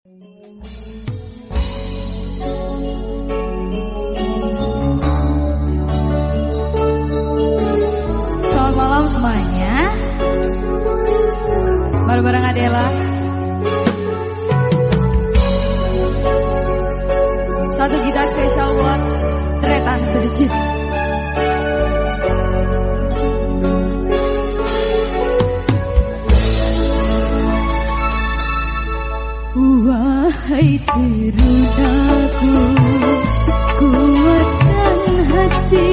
Selamat malam semuanya. Baru bareng Adela. Satu gitar spesial buat Tretan sedikit Hai terudaku Kuatkan hati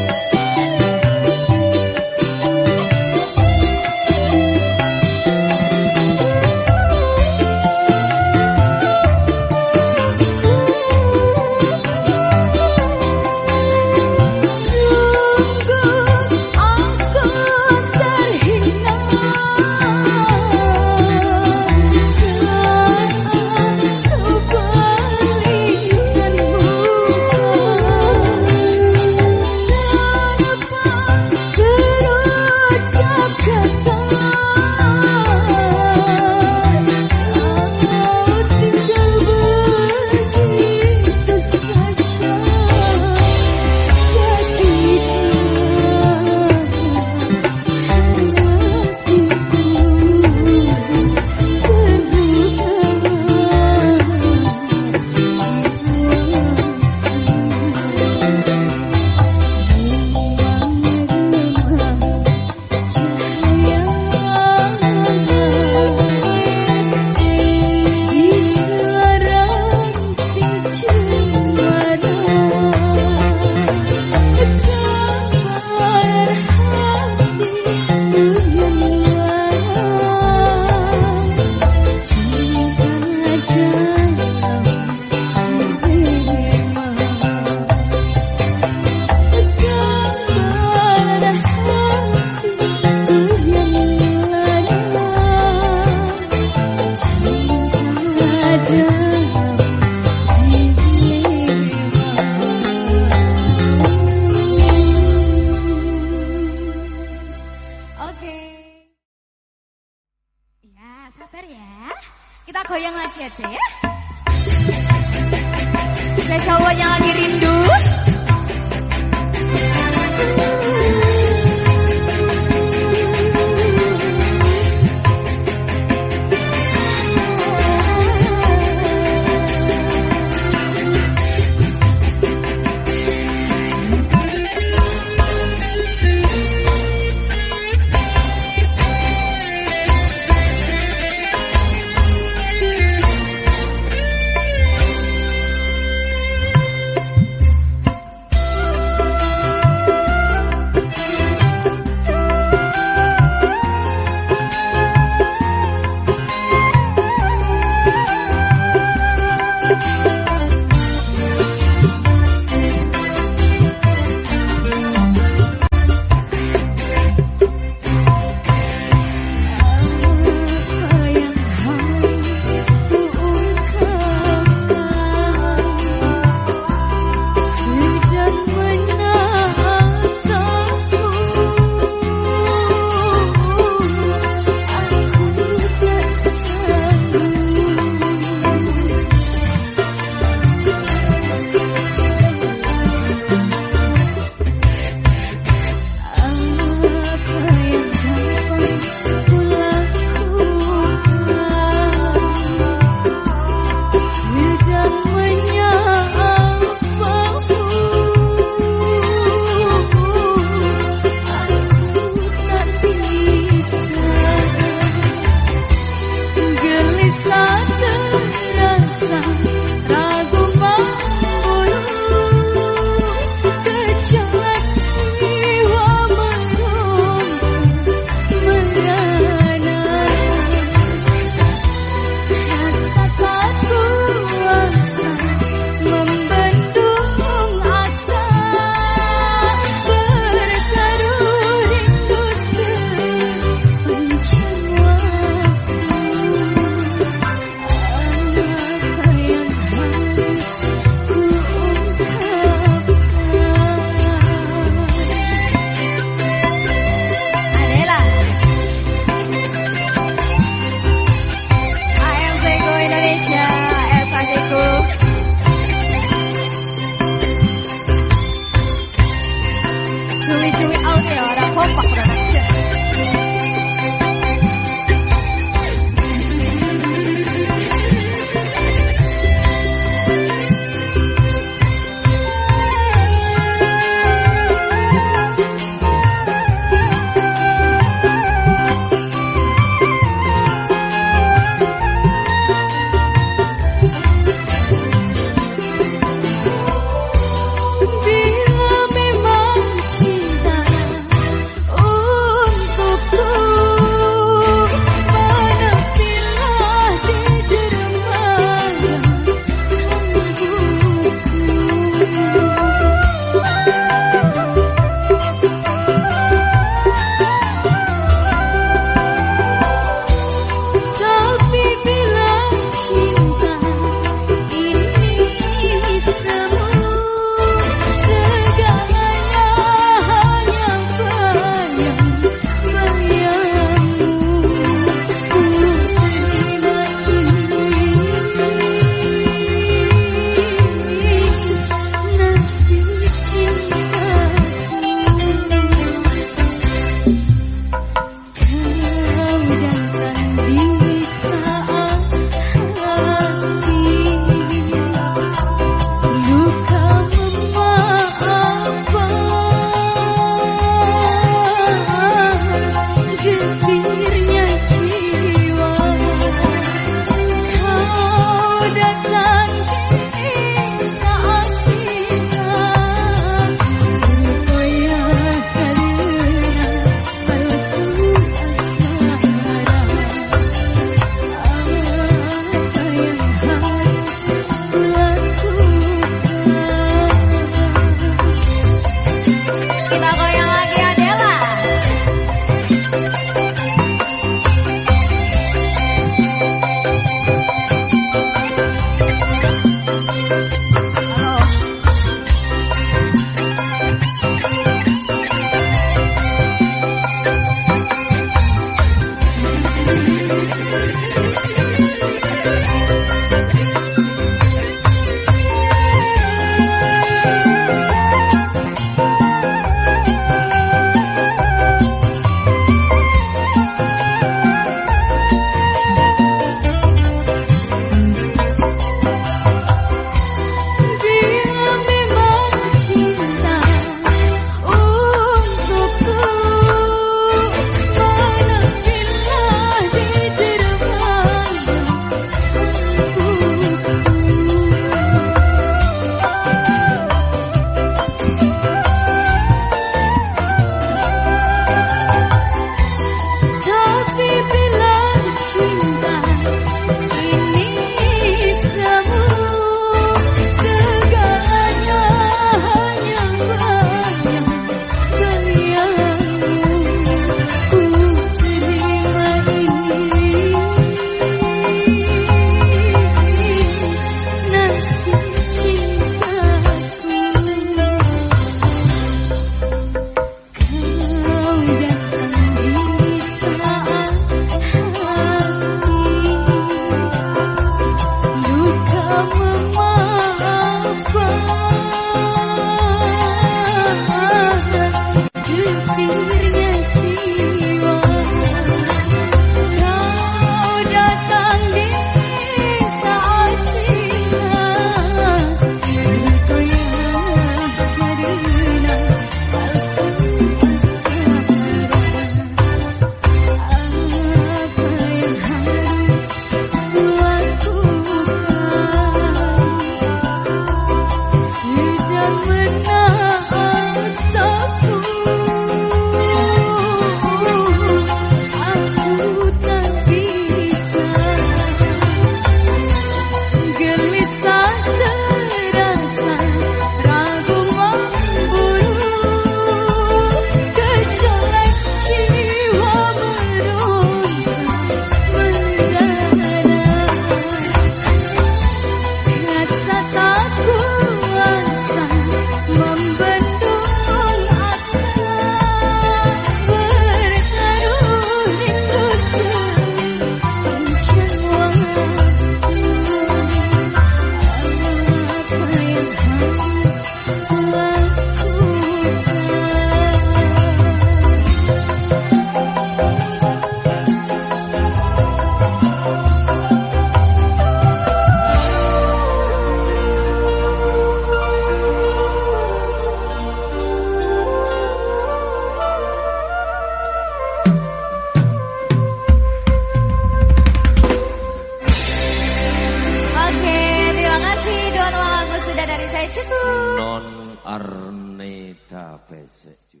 Satu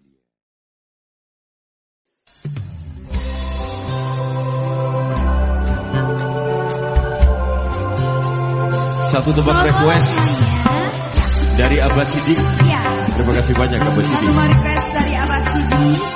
tebak request dari Abah Sidik. Ya. Terima kasih banyak Abah Sidik. Satu request dari Abah Sidik.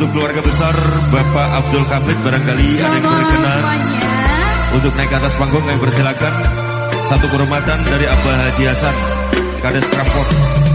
Untuk keluarga besar Bapak Abdul Hamid barangkali ada yang berkenan Untuk naik ke atas panggung kami persilakan Satu kehormatan dari Abah Hadi Hasan Kades Transport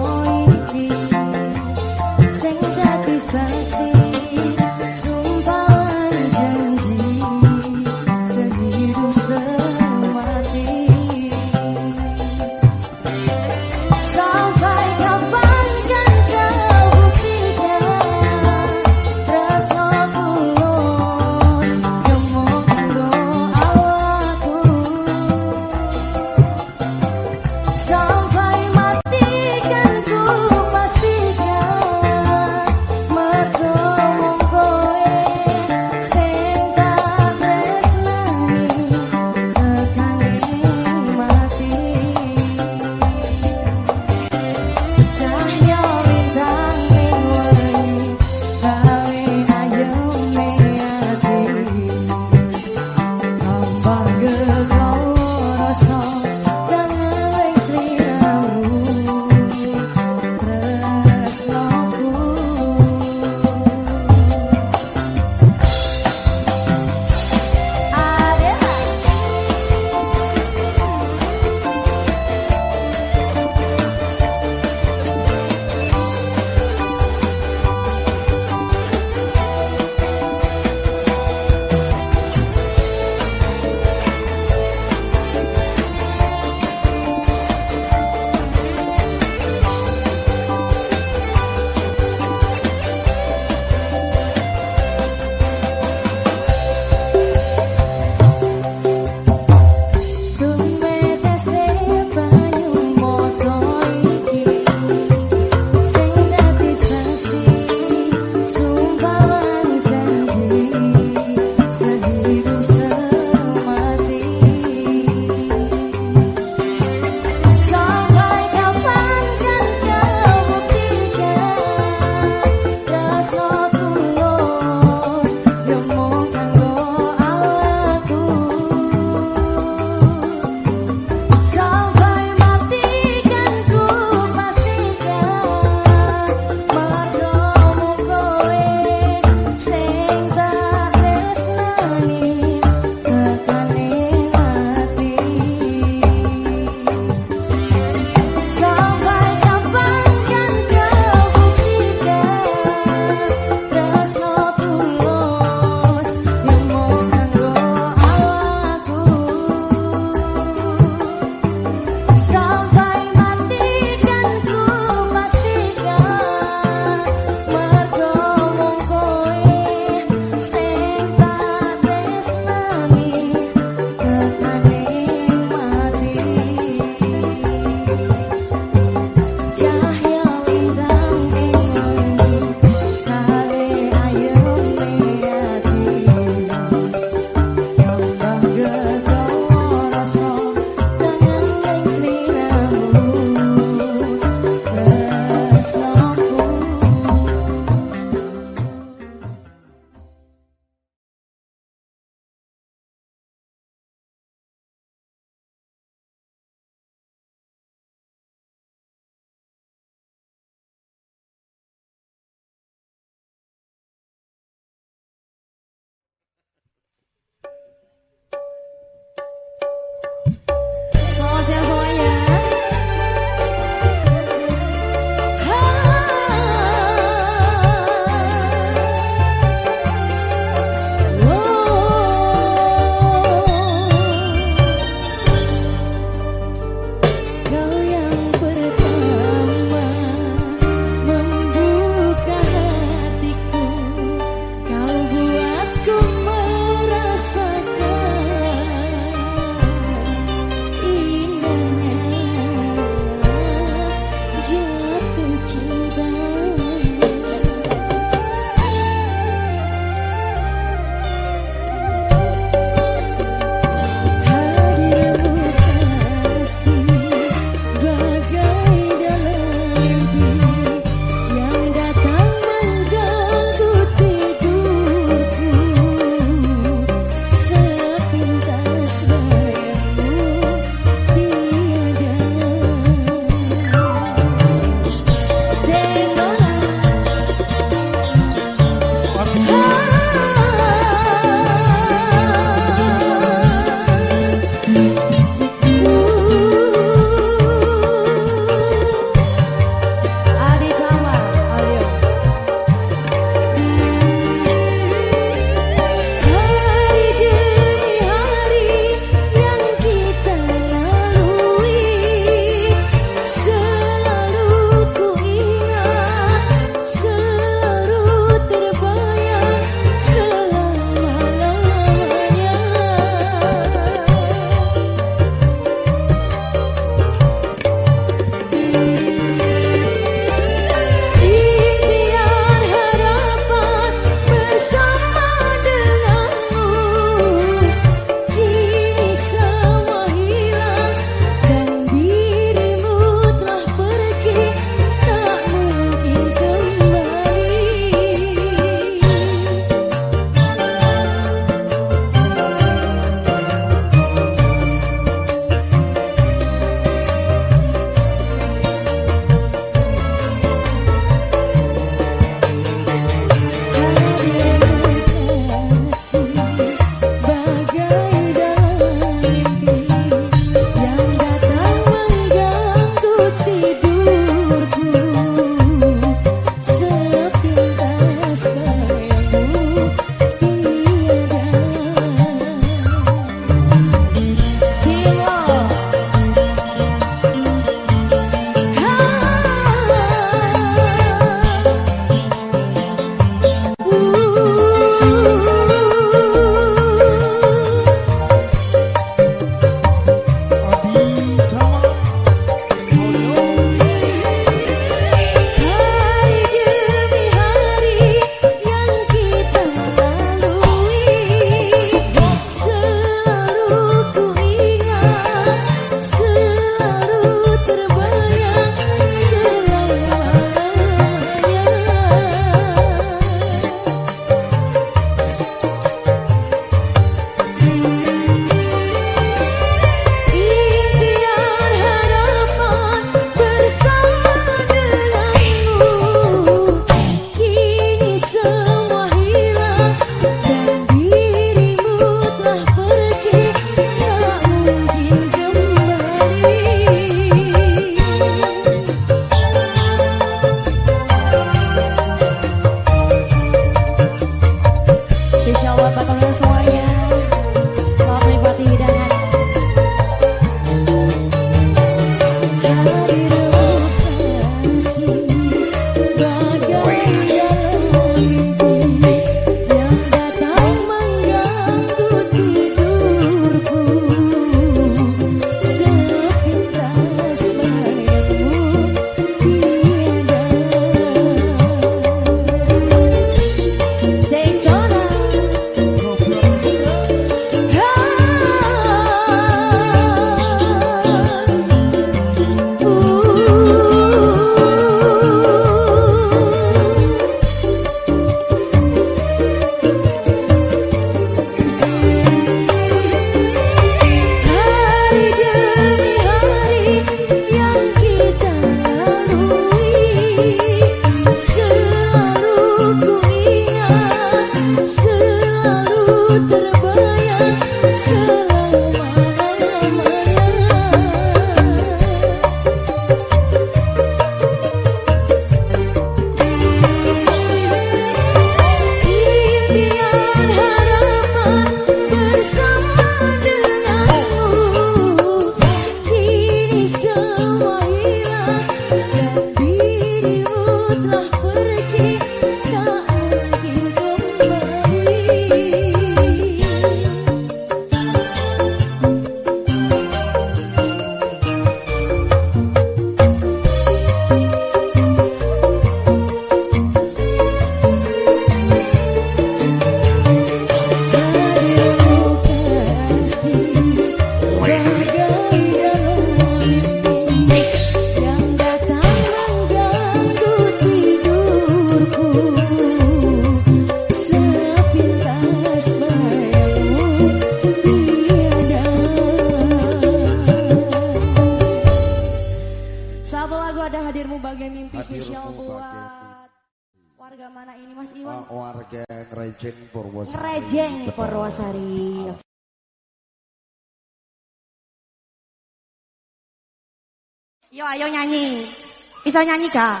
Iso nyanyi gak?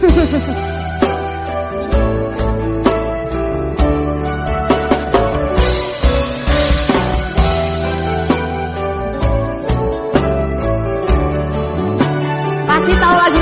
Pasti tahu lagu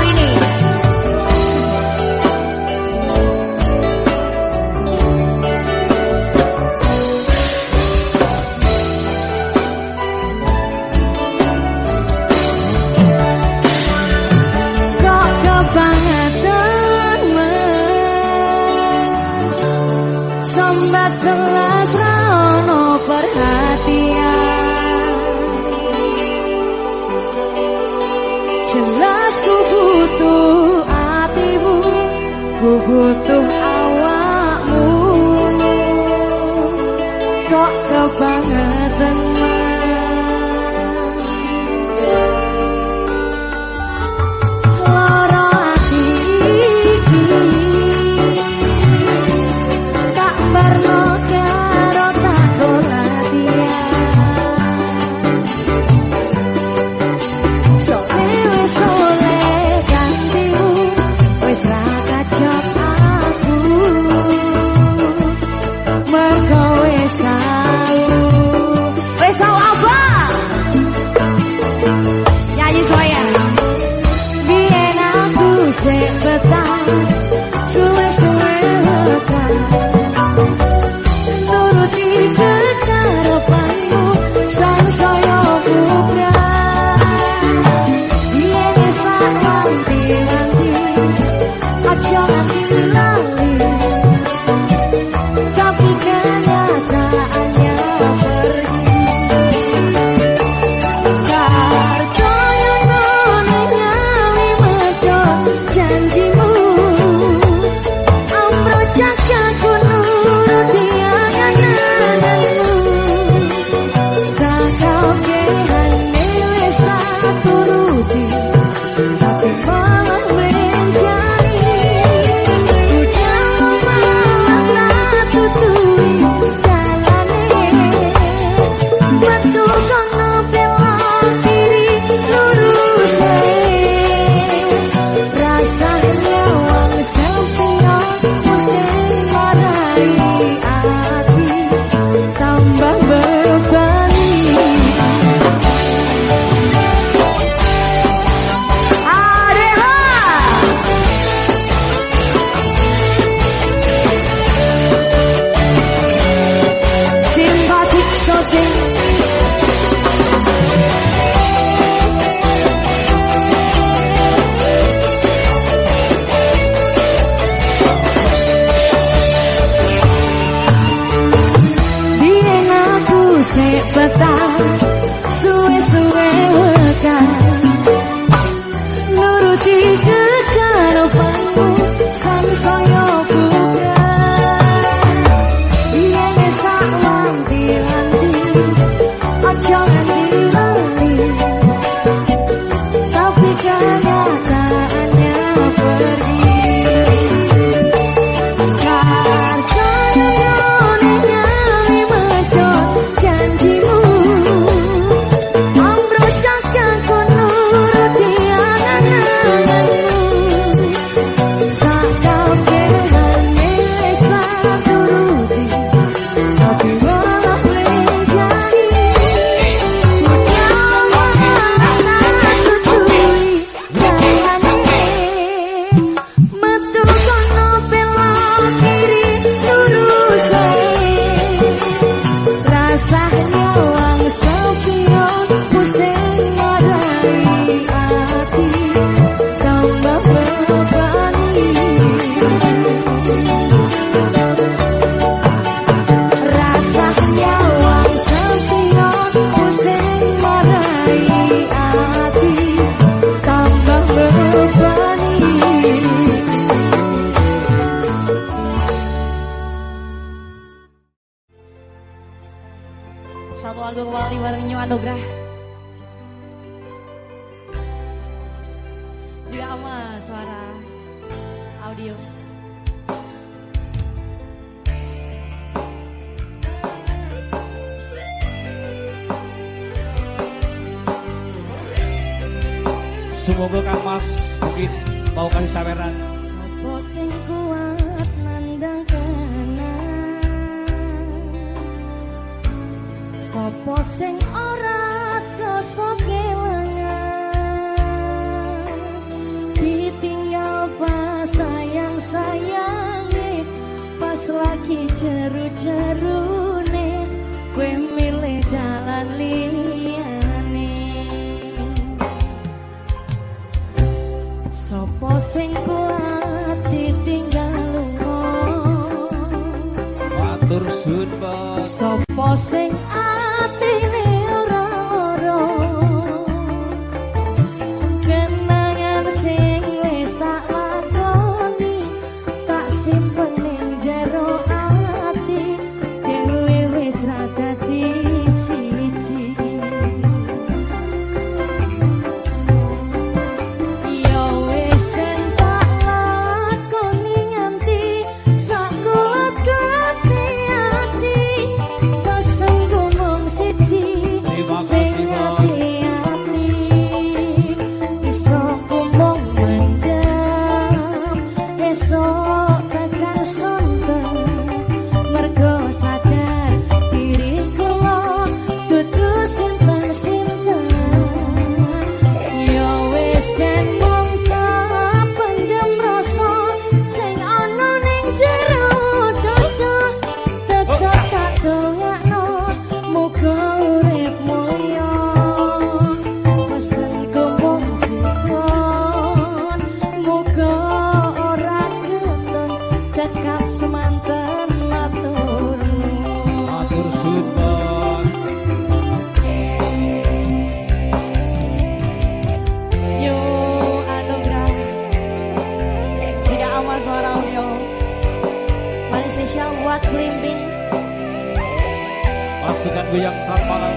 dengan goyang selamat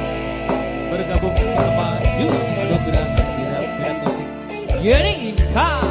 bergabung bersama Yusuf Anugerah Bidang Musik Yeni Inka.